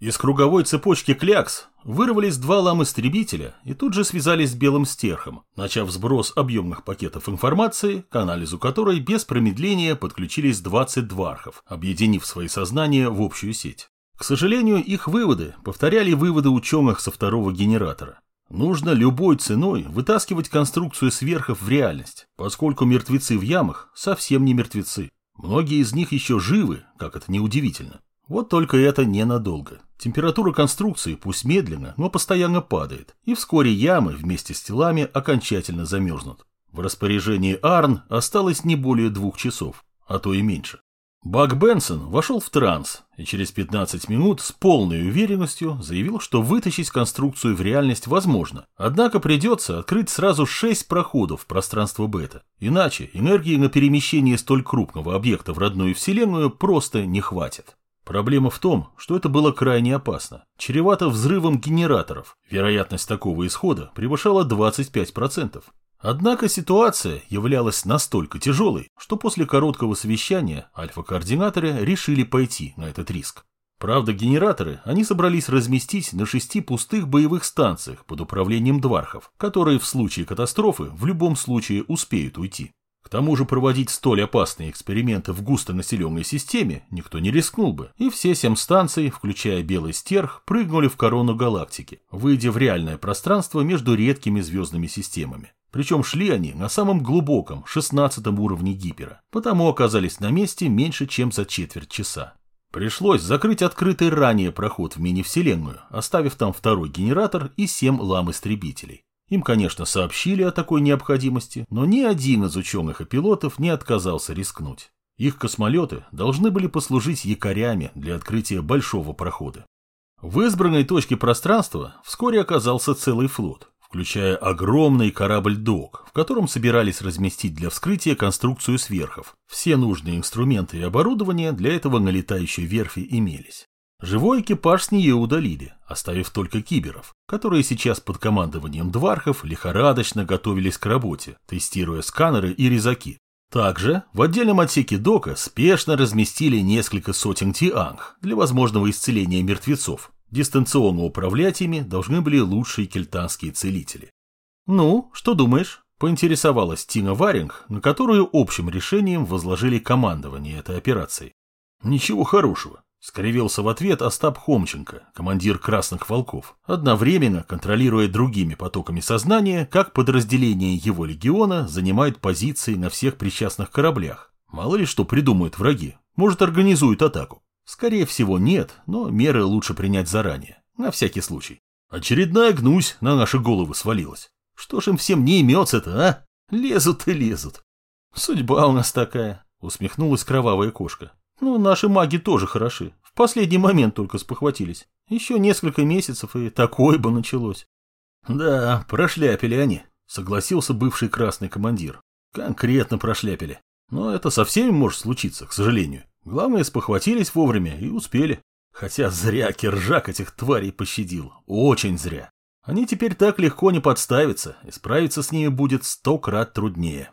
Из круговой цепочки клякс вырвались два лам-истребителя и тут же связались с белым стерхом, начав сброс объемных пакетов информации, к анализу которой без промедления подключились 20 двархов, объединив свои сознания в общую сеть. К сожалению, их выводы повторяли выводы ученых со второго генератора. Нужно любой ценой вытаскивать конструкцию сверхов в реальность, поскольку мертвецы в ямах совсем не мертвецы. Многие из них еще живы, как это неудивительно. Вот только это ненадолго. Температура конструкции, пусть медленно, но постоянно падает, и вскоре ямы вместе с телами окончательно замерзнут. В распоряжении Арн осталось не более двух часов, а то и меньше. Бак Бенсон вошел в транс и через 15 минут с полной уверенностью заявил, что вытащить конструкцию в реальность возможно, однако придется открыть сразу 6 проходов в пространство бета, иначе энергии на перемещение столь крупного объекта в родную вселенную просто не хватит. Проблема в том, что это было крайне опасно, чревато взрывом генераторов, вероятность такого исхода превышала 25%. Однако ситуация являлась настолько тяжелой, что после короткого совещания альфа-координаторы решили пойти на этот риск. Правда, генераторы они собрались разместить на шести пустых боевых станциях под управлением двархов, которые в случае катастрофы в любом случае успеют уйти. К тому же проводить столь опасные эксперименты в густонаселенной системе никто не рискнул бы, и все семь станций, включая Белый Стерх, прыгнули в корону галактики, выйдя в реальное пространство между редкими звездными системами. Причем шли они на самом глубоком, шестнадцатом уровне гипера, потому оказались на месте меньше, чем за четверть часа. Пришлось закрыть открытый ранее проход в мини-вселенную, оставив там второй генератор и семь лам-истребителей. Им, конечно, сообщили о такой необходимости, но ни один из ученых и пилотов не отказался рискнуть. Их космолеты должны были послужить якорями для открытия большого прохода. В избранной точке пространства вскоре оказался целый флот, включая огромный корабль «Док», в котором собирались разместить для вскрытия конструкцию сверхов. Все нужные инструменты и оборудование для этого на летающей верфи имелись. Живой экипаж с нее удалили, оставив только киберов, которые сейчас под командованием двархов лихорадочно готовились к работе, тестируя сканеры и резаки. Также в отдельном отсеке дока спешно разместили несколько сотен тианг для возможного исцеления мертвецов, Дистанционно управлять ими должны были лучшие кельтанские целители. «Ну, что думаешь?» – поинтересовалась Тина Варинг, на которую общим решением возложили командование этой операцией. «Ничего хорошего», – скривился в ответ Остап Хомченко, командир Красных Волков, одновременно контролируя другими потоками сознания, как подразделения его легиона занимают позиции на всех причастных кораблях. Мало ли что придумают враги, может организуют атаку. Скорее всего, нет, но меры лучше принять заранее, на всякий случай. Очередная гнусь на наши головы свалилась. Что ж им всем не имется-то, а? Лезут и лезут. Судьба у нас такая, усмехнулась кровавая кошка. Ну, наши маги тоже хороши. В последний момент только спохватились. Еще несколько месяцев, и такое бы началось. Да, прошляпили они, согласился бывший красный командир. Конкретно прошляпили. Но это со всеми может случиться, к сожалению. Главное, спохватились вовремя и успели. Хотя зря Киржак этих тварей пощадил. Очень зря. Они теперь так легко не подставятся, и справиться с ними будет сто крат труднее.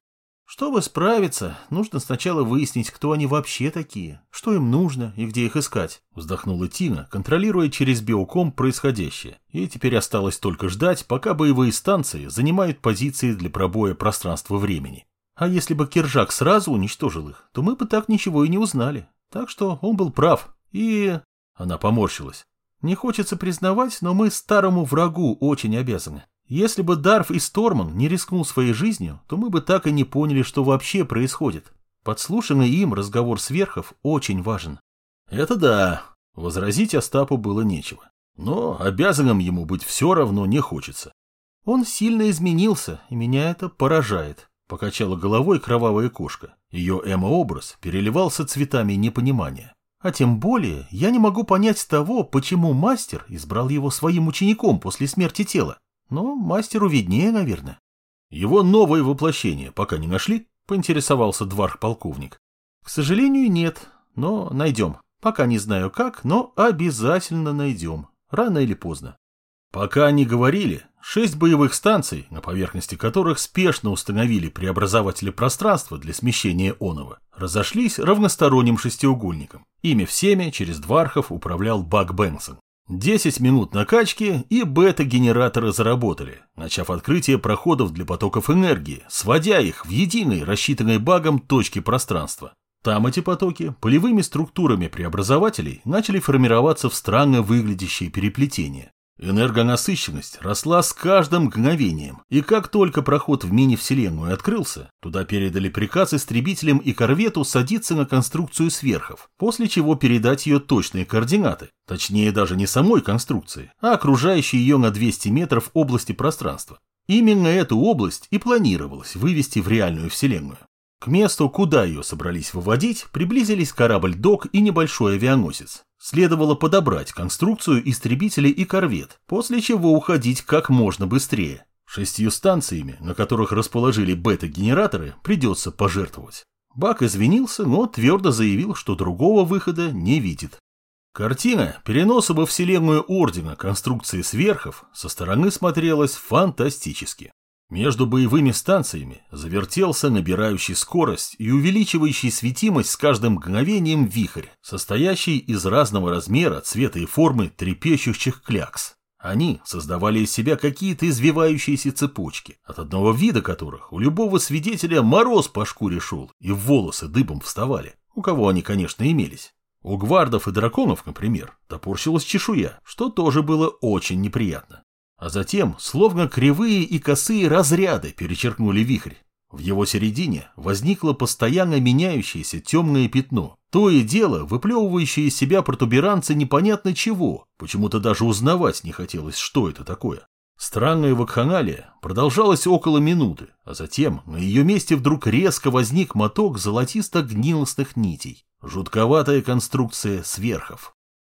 Чтобы справиться, нужно сначала выяснить, кто они вообще такие, что им нужно и где их искать, вздохнула Тина, контролируя через биоком происходящее. И теперь осталось только ждать, пока боевые станции занимают позиции для пробоя пространства-времени. А если бы Киржак сразу уничтожил их, то мы бы так ничего и не узнали. Так что он был прав. И... Она поморщилась. Не хочется признавать, но мы старому врагу очень обязаны. Если бы Дарф и Сторман не рискнул своей жизнью, то мы бы так и не поняли, что вообще происходит. Подслушанный им разговор сверхов очень важен. Это да. Возразить Остапу было нечего. Но обязанным ему быть все равно не хочется. Он сильно изменился, и меня это поражает. Покачала головой кровавая кошка. Ее эмо-образ переливался цветами непонимания. А тем более я не могу понять того, почему мастер избрал его своим учеником после смерти тела. Но мастеру виднее, наверное. Его новое воплощение пока не нашли? Поинтересовался дварх-полковник. К сожалению, нет, но найдем. Пока не знаю как, но обязательно найдем. Рано или поздно. Пока они говорили, шесть боевых станций, на поверхности которых спешно установили преобразователи пространства для смещения оного, разошлись равносторонним шестиугольником. Ими всеми через Двархов управлял Бак Бенсон. Десять минут накачки, и бета-генераторы заработали, начав открытие проходов для потоков энергии, сводя их в единой, рассчитанной багом точке пространства. Там эти потоки полевыми структурами преобразователей начали формироваться в странно выглядящие переплетения. Энергонасыщенность росла с каждым мгновением, и как только проход в мини-вселенную открылся, туда передали приказ истребителям и корвету садиться на конструкцию сверхов, после чего передать ее точные координаты, точнее даже не самой конструкции, а окружающей ее на 200 метров области пространства. Именно эту область и планировалось вывести в реальную вселенную. К месту, куда ее собрались выводить, приблизились корабль-док и небольшой авианосец. Следовало подобрать конструкцию истребителей и корвет, после чего уходить как можно быстрее. Шестью станциями, на которых расположили бета-генераторы, придется пожертвовать. Бак извинился, но твердо заявил, что другого выхода не видит. Картина переноса во вселенную Ордена конструкции сверхов со стороны смотрелась фантастически. Между боевыми станциями завертелся набирающий скорость и увеличивающий светимость с каждым мгновением вихрь, состоящий из разного размера, цвета и формы трепещущих клякс. Они создавали из себя какие-то извивающиеся цепочки, от одного вида которых у любого свидетеля мороз по шкуре шел и волосы дыбом вставали, у кого они, конечно, имелись. У гвардов и драконов, например, топорщилась чешуя, что тоже было очень неприятно. А затем, словно кривые и косые разряды перечеркнули вихрь. В его середине возникло постоянно меняющееся темное пятно. То и дело, выплевывающее из себя протуберанцы непонятно чего, почему-то даже узнавать не хотелось, что это такое. Странная вакханалия продолжалась около минуты, а затем на ее месте вдруг резко возник моток золотисто-гнилостных нитей. Жутковатая конструкция сверхов.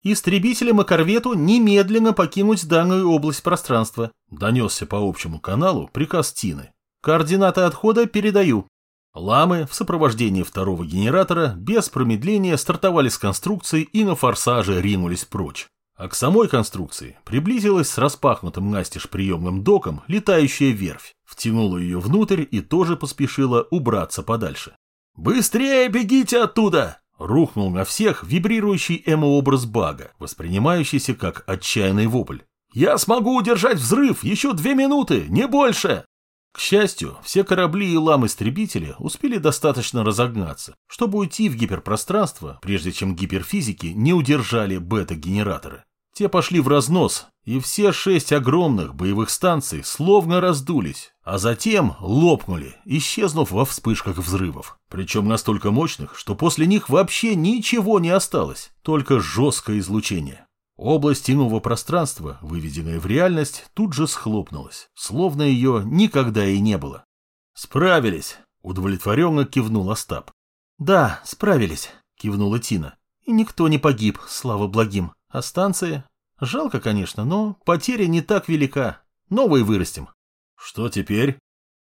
Истребителям и корвету немедленно покинуть данную область пространства. Донесся по общему каналу приказ Тины. Координаты отхода передаю. Ламы в сопровождении второго генератора без промедления стартовали с конструкции и на форсаже ринулись прочь. А к самой конструкции приблизилась с распахнутым настежь приемным доком летающая верфь, втянула ее внутрь и тоже поспешила убраться подальше. «Быстрее бегите оттуда!» Рухнул на всех вибрирующий эмообраз бага, воспринимающийся как отчаянный вопль. «Я смогу удержать взрыв еще две минуты, не больше!» К счастью, все корабли и лам-истребители успели достаточно разогнаться, чтобы уйти в гиперпространство, прежде чем гиперфизики не удержали бета-генераторы. Те пошли в разнос, и все шесть огромных боевых станций словно раздулись, а затем лопнули, исчезнув во вспышках взрывов. Причем настолько мощных, что после них вообще ничего не осталось, только жесткое излучение. Область иного пространства, выведенная в реальность, тут же схлопнулась, словно ее никогда и не было. «Справились!» – удовлетворенно кивнул Остап. «Да, справились», – кивнула Тина. «И никто не погиб, слава благим. А станция? Жалко, конечно, но потеря не так велика. Новые вырастим. Что теперь?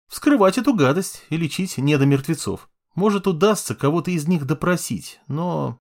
Вскрывать эту гадость и лечить недомертвецов. Может, удастся кого-то из них допросить, но...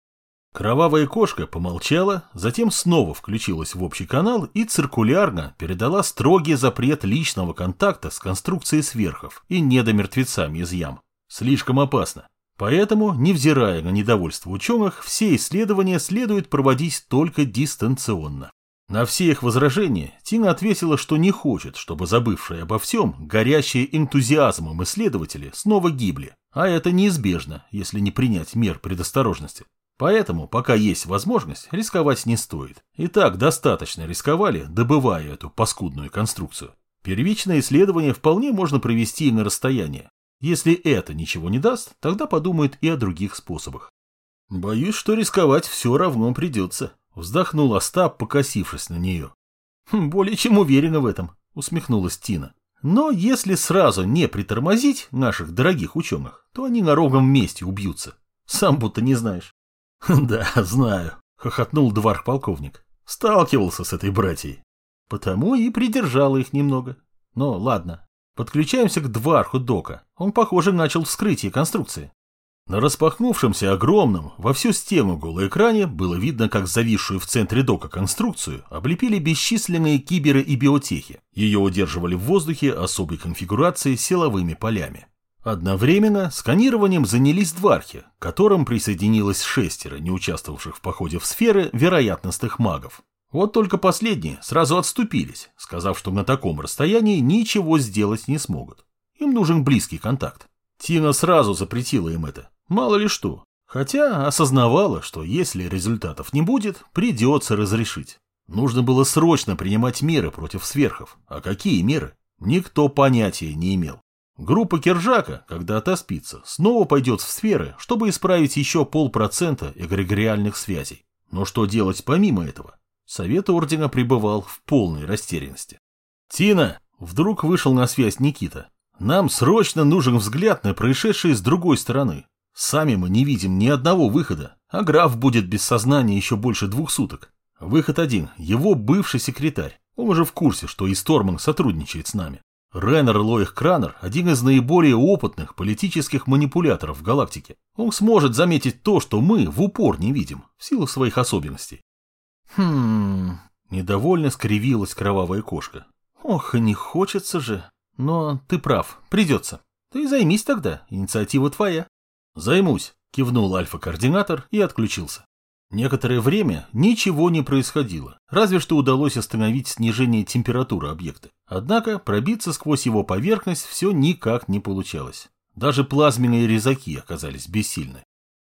Кровавая кошка помолчала, затем снова включилась в общий канал и циркулярно передала строгий запрет личного контакта с конструкцией сверхов и недомертвецами из ям. Слишком опасно. Поэтому, невзирая на недовольство ученых, все исследования следует проводить только дистанционно. На все их возражения Тина ответила, что не хочет, чтобы забывшие обо всем, горящие энтузиазмом исследователи снова гибли, а это неизбежно, если не принять мер предосторожности. Поэтому, пока есть возможность, рисковать не стоит. И так достаточно рисковали, добывая эту паскудную конструкцию. Первичное исследование вполне можно провести и на расстоянии. Если это ничего не даст, тогда подумают и о других способах. Боюсь, что рисковать все равно придется. Вздохнул Остап, покосившись на нее. «Хм, более чем уверена в этом, усмехнулась Тина. Но если сразу не притормозить наших дорогих ученых, то они на ровном месте убьются. Сам будто не знаешь. Да, знаю, хохотнул дварх-полковник. Сталкивался с этой братьей. Потому и придержала их немного. Но ладно, Подключаемся к дварху дока. Он, похоже, начал вскрытие конструкции. На распахнувшемся огромном, во всю стену голоэкране было видно, как зависшую в центре дока конструкцию облепили бесчисленные киберы и биотехи. Ее удерживали в воздухе особой конфигурации силовыми полями. Одновременно сканированием занялись двархи, к которым присоединилось шестеро не участвовавших в походе в сферы вероятностных магов. Вот только последние сразу отступились, сказав, что на таком расстоянии ничего сделать не смогут. Им нужен близкий контакт. Тина сразу запретила им это. Мало ли что. Хотя осознавала, что если результатов не будет, придется разрешить. Нужно было срочно принимать меры против сверхов. А какие меры? Никто понятия не имел. Группа Кержака, когда отоспится, снова пойдет в сферы, чтобы исправить еще полпроцента эгрегориальных связей. Но что делать помимо этого? Совет Ордена пребывал в полной растерянности. «Тина!» – вдруг вышел на связь Никита. «Нам срочно нужен взгляд на происшедшее с другой стороны. Сами мы не видим ни одного выхода, а граф будет без сознания еще больше двух суток. Выход один – его бывший секретарь. Он уже в курсе, что Исторман сотрудничает с нами. Реннер Лоих Кранер – один из наиболее опытных политических манипуляторов в галактике. Он сможет заметить то, что мы в упор не видим, в силу своих особенностей. Хм... Недовольно скривилась кровавая кошка. Ох, и не хочется же. Но ты прав, придется. Ты займись тогда, инициатива твоя. Займусь, кивнул альфа-координатор и отключился. Некоторое время ничего не происходило, разве что удалось остановить снижение температуры объекта. Однако пробиться сквозь его поверхность все никак не получалось. Даже плазменные резаки оказались бессильны.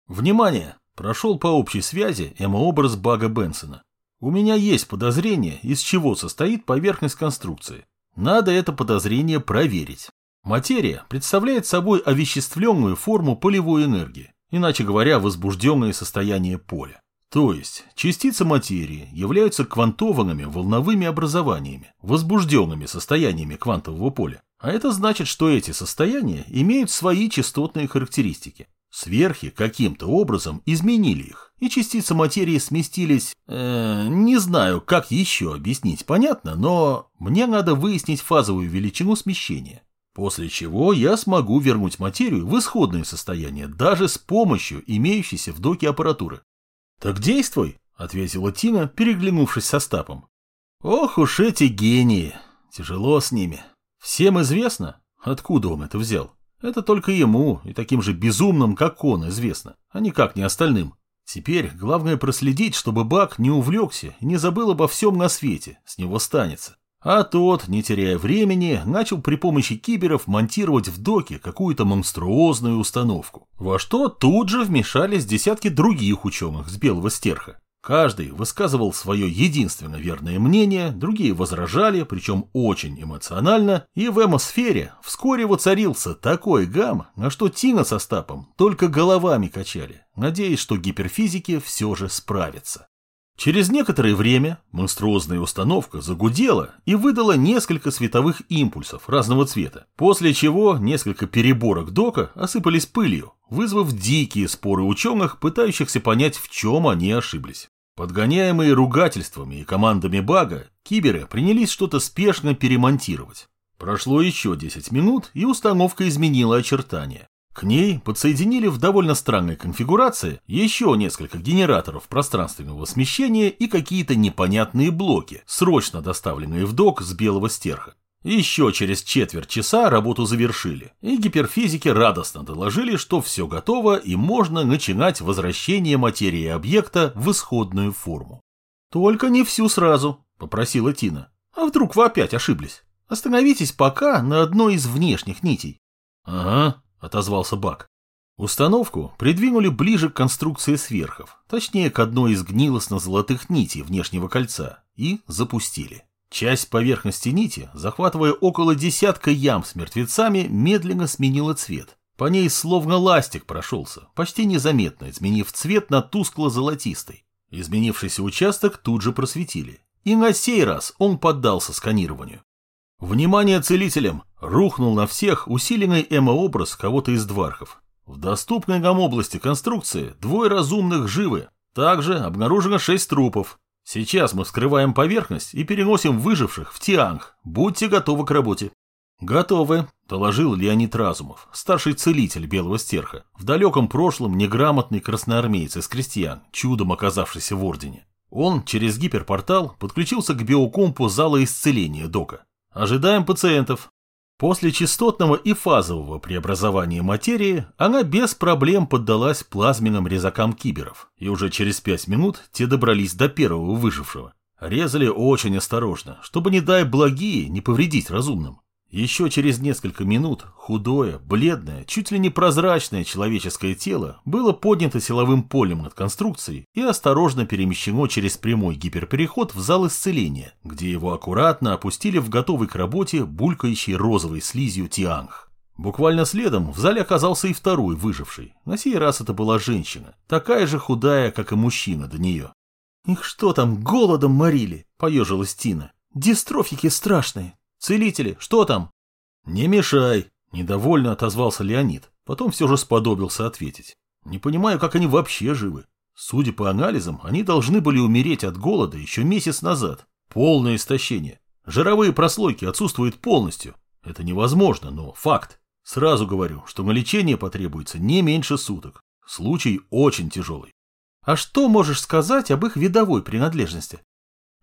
Внимание! Прошел по общей связи эмообраз бага Бенсона. У меня есть подозрение, из чего состоит поверхность конструкции. Надо это подозрение проверить. Материя представляет собой овеществленную форму полевой энергии, иначе говоря, возбужденное состояние поля. То есть частицы материи являются квантованными волновыми образованиями, возбужденными состояниями квантового поля. А это значит, что эти состояния имеют свои частотные характеристики. Сверхи каким-то образом изменили их, и частицы материи сместились... Э, не знаю, как еще объяснить, понятно, но мне надо выяснить фазовую величину смещения. После чего я смогу вернуть материю в исходное состояние даже с помощью имеющейся в доке аппаратуры. «Так действуй», — ответила Тина, переглянувшись со Стапом. «Ох уж эти гении! Тяжело с ними. Всем известно, откуда он это взял. Это только ему и таким же безумным, как он, известно, а никак не остальным. Теперь главное проследить, чтобы Бак не увлекся и не забыл обо всем на свете, с него станется. А тот, не теряя времени, начал при помощи киберов монтировать в доке какую-то монструозную установку, во что тут же вмешались десятки других ученых с белого стерха. Каждый высказывал свое единственно верное мнение, другие возражали, причем очень эмоционально, и в эмосфере вскоре воцарился такой гам, на что Тина со Стапом только головами качали, надеясь, что гиперфизики все же справятся. Через некоторое время монструозная установка загудела и выдала несколько световых импульсов разного цвета, после чего несколько переборок дока осыпались пылью, вызвав дикие споры ученых, пытающихся понять, в чем они ошиблись. Подгоняемые ругательствами и командами бага, киберы принялись что-то спешно перемонтировать. Прошло еще 10 минут, и установка изменила очертания. К ней подсоединили в довольно странной конфигурации еще несколько генераторов пространственного смещения и какие-то непонятные блоки, срочно доставленные в док с белого стерха. Еще через четверть часа работу завершили, и гиперфизики радостно доложили, что все готово и можно начинать возвращение материи объекта в исходную форму. «Только не всю сразу», — попросила Тина. «А вдруг вы опять ошиблись? Остановитесь пока на одной из внешних нитей». «Ага», отозвался Бак. Установку придвинули ближе к конструкции сверхов, точнее к одной из гнилостно-золотых нитей внешнего кольца, и запустили. Часть поверхности нити, захватывая около десятка ям с мертвецами, медленно сменила цвет. По ней словно ластик прошелся, почти незаметно изменив цвет на тускло-золотистый. Изменившийся участок тут же просветили. И на сей раз он поддался сканированию. Внимание целителям! Рухнул на всех усиленный эмо-образ кого-то из двархов. В доступной нам области конструкции двое разумных живы. Также обнаружено шесть трупов. Сейчас мы вскрываем поверхность и переносим выживших в Тианг. Будьте готовы к работе. «Готовы», – доложил Леонид Разумов, старший целитель Белого Стерха, в далеком прошлом неграмотный красноармеец из крестьян, чудом оказавшийся в Ордене. Он через гиперпортал подключился к биокомпу зала исцеления Дока. Ожидаем пациентов. После частотного и фазового преобразования материи она без проблем поддалась плазменным резакам киберов, и уже через пять минут те добрались до первого выжившего. Резали очень осторожно, чтобы, не дай благие, не повредить разумным. Еще через несколько минут худое, бледное, чуть ли не прозрачное человеческое тело было поднято силовым полем над конструкцией и осторожно перемещено через прямой гиперпереход в зал исцеления, где его аккуратно опустили в готовый к работе булькающий розовой слизью тианг. Буквально следом в зале оказался и второй выживший. На сей раз это была женщина, такая же худая, как и мужчина до нее. «Их что там, голодом морили?» – поежилась Тина. «Дистрофики страшные. Целители, что там?» «Не мешай», – недовольно отозвался Леонид. Потом все же сподобился ответить. «Не понимаю, как они вообще живы. Судя по анализам, они должны были умереть от голода еще месяц назад. Полное истощение. Жировые прослойки отсутствуют полностью. Это невозможно, но факт. Сразу говорю, что на лечение потребуется не меньше суток. Случай очень тяжелый. А что можешь сказать об их видовой принадлежности?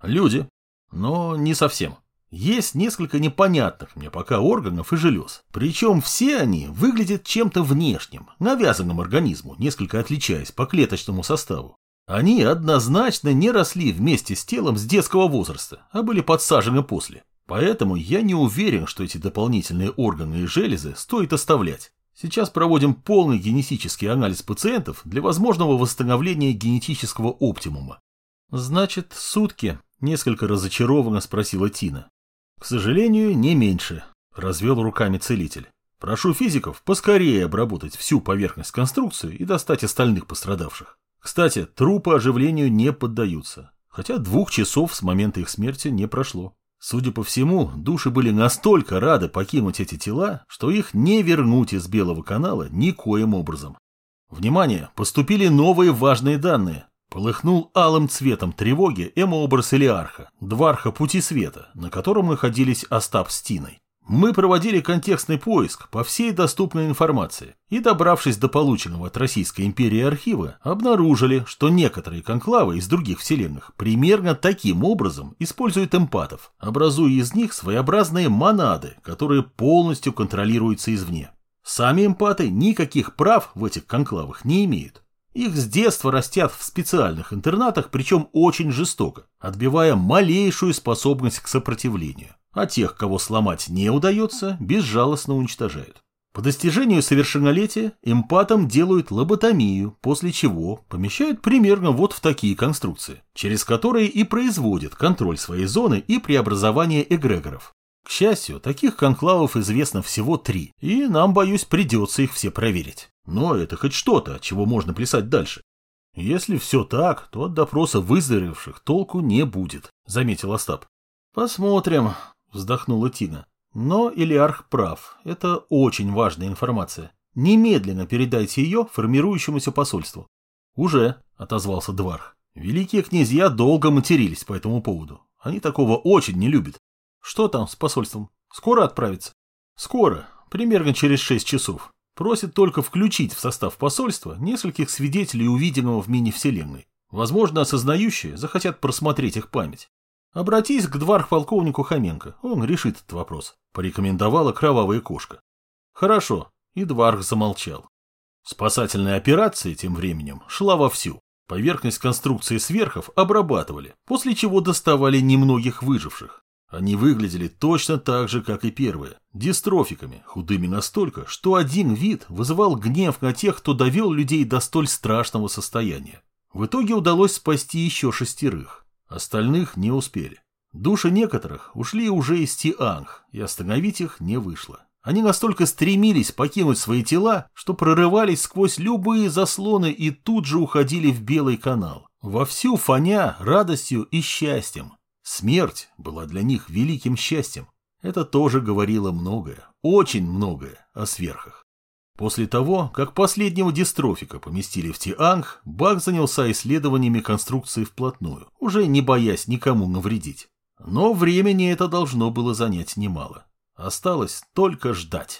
Люди. Но не совсем. Есть несколько непонятных мне пока органов и желез. Причем все они выглядят чем-то внешним, навязанным организму, несколько отличаясь по клеточному составу. Они однозначно не росли вместе с телом с детского возраста, а были подсажены после. Поэтому я не уверен, что эти дополнительные органы и железы стоит оставлять. Сейчас проводим полный генетический анализ пациентов для возможного восстановления генетического оптимума. Значит, сутки, несколько разочарованно спросила Тина. К сожалению, не меньше, развел руками целитель. Прошу физиков поскорее обработать всю поверхность конструкции и достать остальных пострадавших. Кстати, трупы оживлению не поддаются, хотя двух часов с момента их смерти не прошло. Судя по всему, души были настолько рады покинуть эти тела, что их не вернуть из Белого канала никоим образом. Внимание, поступили новые важные данные. Полыхнул алым цветом тревоги эмообраз Элиарха, дварха Пути Света, на котором находились Остап с Тиной. Мы проводили контекстный поиск по всей доступной информации и, добравшись до полученного от Российской империи архива, обнаружили, что некоторые конклавы из других вселенных примерно таким образом используют эмпатов, образуя из них своеобразные монады, которые полностью контролируются извне. Сами эмпаты никаких прав в этих конклавах не имеют. Их с детства растят в специальных интернатах, причем очень жестоко, отбивая малейшую способность к сопротивлению. А тех, кого сломать не удается, безжалостно уничтожают. По достижению совершеннолетия эмпатам делают лоботомию, после чего помещают примерно вот в такие конструкции, через которые и производят контроль своей зоны и преобразование эгрегоров. К счастью, таких конклавов известно всего три, и нам, боюсь, придется их все проверить. Но это хоть что-то, чего можно плясать дальше. Если все так, то от допроса выздоровевших толку не будет, заметил Остап. Посмотрим, вздохнула Тина. Но Илиарх прав, это очень важная информация. Немедленно передайте ее формирующемуся посольству. Уже, отозвался Дварх. Великие князья долго матерились по этому поводу. Они такого очень не любят. Что там с посольством? Скоро отправится? Скоро, примерно через шесть часов. Просит только включить в состав посольства нескольких свидетелей увиденного в мини-вселенной. Возможно, осознающие захотят просмотреть их память. Обратись к дворх-полковнику Хоменко, он решит этот вопрос, порекомендовала кровавая кошка. Хорошо, и Дварх замолчал. Спасательная операция тем временем шла вовсю. Поверхность конструкции сверхов обрабатывали, после чего доставали немногих выживших. Они выглядели точно так же, как и первые, дистрофиками, худыми настолько, что один вид вызывал гнев на тех, кто довел людей до столь страшного состояния. В итоге удалось спасти еще шестерых, остальных не успели. Души некоторых ушли уже из Тианг, и остановить их не вышло. Они настолько стремились покинуть свои тела, что прорывались сквозь любые заслоны и тут же уходили в Белый канал, вовсю фоня радостью и счастьем, Смерть была для них великим счастьем. Это тоже говорило многое, очень многое о сверхах. После того, как последнего дистрофика поместили в Тианг, Бак занялся исследованиями конструкции вплотную, уже не боясь никому навредить. Но времени это должно было занять немало. Осталось только ждать.